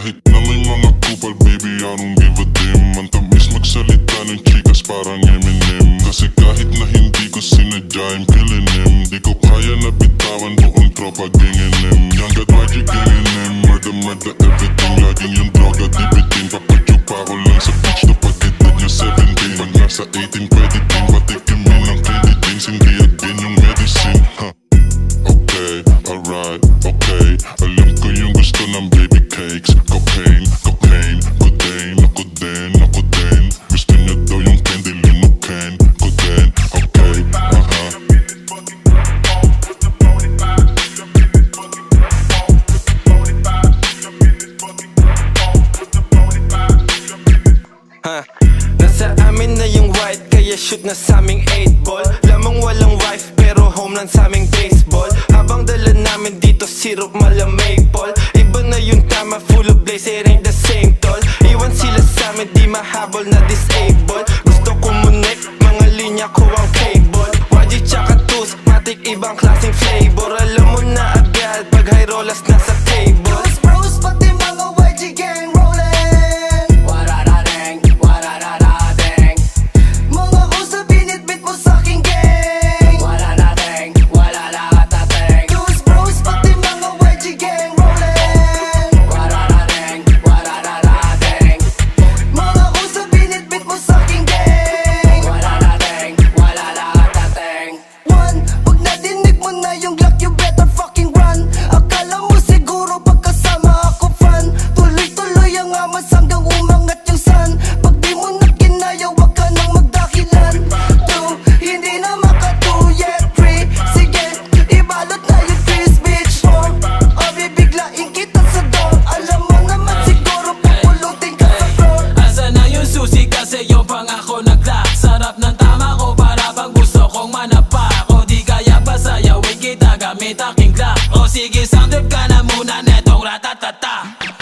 I don't give a damn. Ang tamis magsalita ng chikas parang Eminem Kasi kahit na hindi ko sinadya I'm killing him Di ko kaya na bitawan buong tropa gang NM God magic gang NM Murder murder everything. Laging yung droga di bitin Papatyup ako lang sa beach na pag edad niya 17 Pag nasa 18 pwede amin na yung white Kaya shoot na sa aming 8 ball. Lamang walang wife pero home lang sa aming baseball. Habang dala namin dito syrup mala maple Iba na yung tama full of blaze it ain't the same tol Iwan sila sa amin di mahabol na disabled. Gusto kumunik mga linya ko ang cable. YG tsaka tools matik ibang class O sige, sound ka na muna netong ratatata.